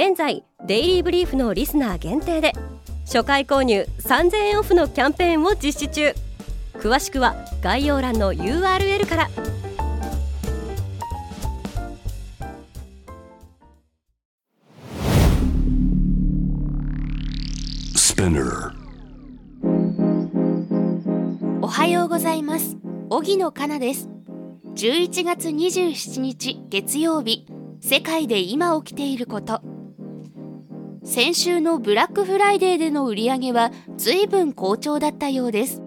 現在デイリーブリーフのリスナー限定で初回購入3000円オフのキャンペーンを実施中。詳しくは概要欄の URL から。おはようございます。荻野かなです。11月27日月曜日。世界で今起きていること先週のブラックフライデーでの売り上げは随分好調だったようです。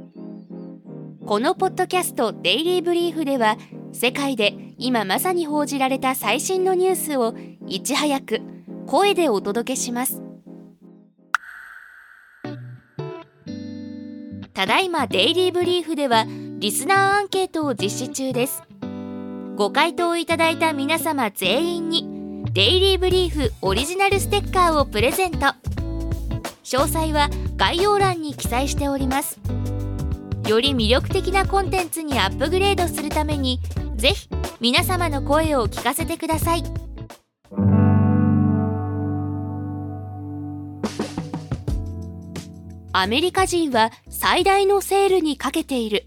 このポッドキャストデイリーブリーフでは世界で今まさに報じられた最新のニュースをいち早く声でお届けします。ただいまデイリーブリーフではリスナーアンケートを実施中です。ご回答いただいた皆様全員にデイリーブリーフオリジナルステッカーをプレゼント。詳細は概要欄に記載しております。より魅力的なコンテンツにアップグレードするためにぜひ皆様の声を聞かせてください。アメリカ人は最大のセールにかけている。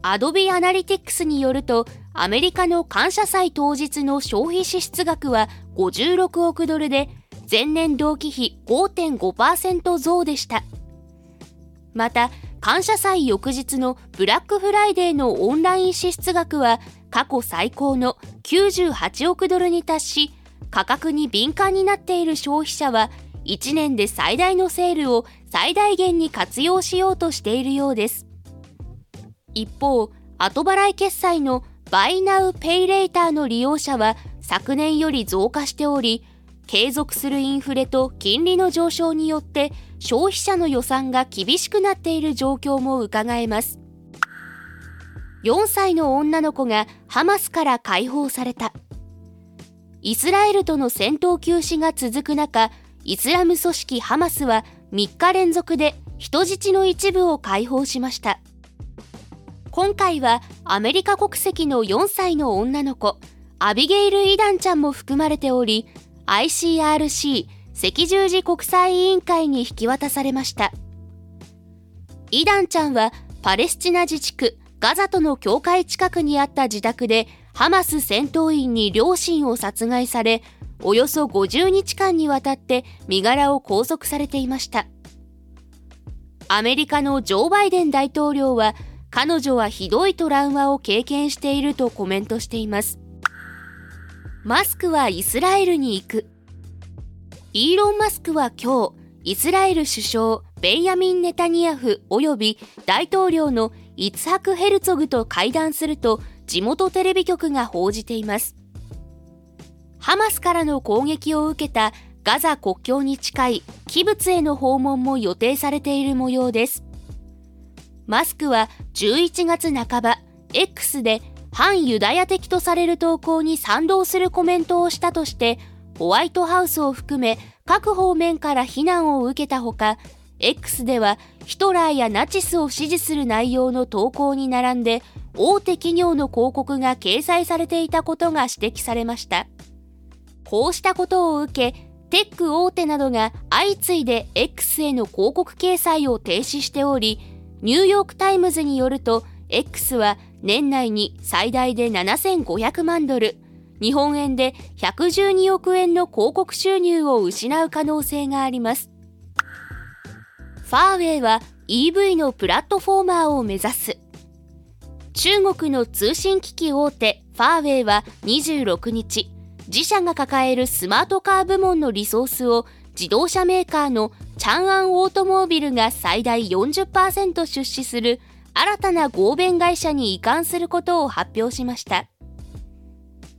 アドビアナリティクスによるとアメリカの感謝祭当日の消費支出額は56億ドルで前年同期比5.5%増でした。また感謝祭翌日のブラックフライデーのオンライン支出額は過去最高の98億ドルに達し価格に敏感になっている消費者は1年で最大のセールを最大限に活用しようとしているようです。一方後払い決済のバイナウペイレーターの利用者は昨年より増加しており、継続するインフレと金利の上昇によって消費者の予算が厳しくなっている状況も伺えます。4歳の女の子がハマスから解放された。イスラエルとの戦闘休止が続く中、イスラム組織ハマスは3日連続で人質の一部を解放しました。今回はアメリカ国籍の4歳の女の子、アビゲイル・イダンちゃんも含まれており、ICRC 赤十字国際委員会に引き渡されました。イダンちゃんはパレスチナ自治区ガザとの境界近くにあった自宅でハマス戦闘員に両親を殺害され、およそ50日間にわたって身柄を拘束されていました。アメリカのジョー・バイデン大統領は彼女はひどいトラウマを経験しているとコメントしています。マスクはイスラエルに行く。イーロン・マスクは今日、イスラエル首相ベンヤミン・ネタニヤフ及び大統領のイツハク・ヘルツォグと会談すると地元テレビ局が報じています。ハマスからの攻撃を受けたガザ国境に近いキブツへの訪問も予定されている模様です。マスクは11月半ば X で反ユダヤ的とされる投稿に賛同するコメントをしたとしてホワイトハウスを含め各方面から非難を受けたほか X ではヒトラーやナチスを支持する内容の投稿に並んで大手企業の広告が掲載されていたことが指摘されました。こうしたことを受けテック大手などが相次いで X への広告掲載を停止しておりニューヨーク・タイムズによると X は年内に最大で7500万ドル日本円で112億円の広告収入を失う可能性があります。ファーウェイは EV のプラットフォーマーを目指す。中国の通信機器大手ファーウェイは26日自社が抱えるスマートカー部門のリソースを自動車メーカーのチャンアンオートモービルが最大40%出資する新たな合弁会社に移管することを発表しました。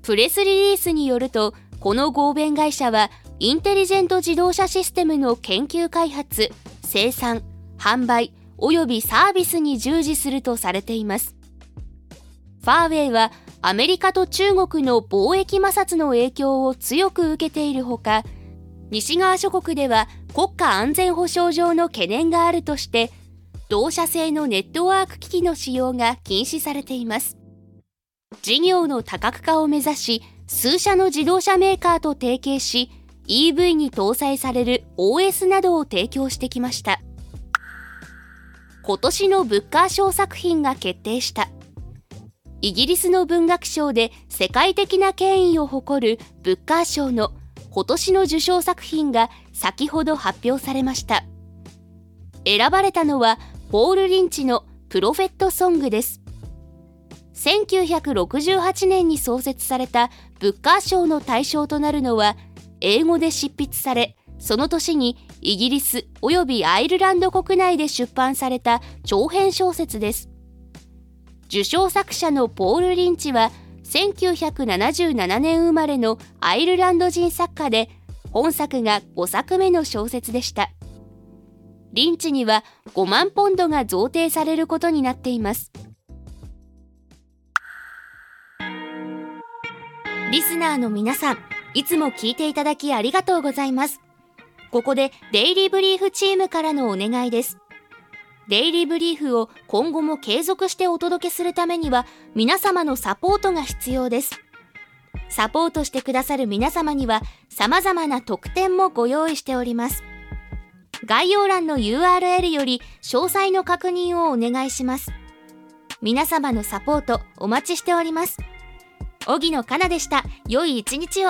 プレスリリースによると、この合弁会社はインテリジェント自動車システムの研究開発生産販売およびサービスに従事するとされていますファーウェイはアメリカと中国の貿易摩擦の影響を強く受けているほか西側諸国では国家安全保障上の懸念があるとして同社製のネットワーク機器の使用が禁止されています。事業の多角化を目指し数社の自動車メーカーと提携し EV に搭載される OS などを提供してきました。今年のブッカー賞作品が決定した。イギリスの文学賞で世界的な権威を誇るブッカー賞の今年の受賞作品が先ほど発表されました。選ばれたのはポール・リンチのプロフェット・ソングです。1968年に創設されたブッカー賞の対象となるのは英語で執筆されその年にイギリスおよびアイルランド国内で出版された長編小説です。受賞作者のポール・リンチは1977年生まれのアイルランド人作家で本作が5作目の小説でした。リンチには5万ポンドが贈呈されることになっています。リスナーの皆さんいつも聞いていただきありがとうございます。ここでデイリーブリーフチームからのお願いです。デイリーブリーフを今後も継続してお届けするためには皆様のサポートが必要です。サポートしてくださる皆様には様々な特典もご用意しております。概要欄の URL より詳細の確認をお願いします。皆様のサポートお待ちしております。荻野かなでした。良い一日を。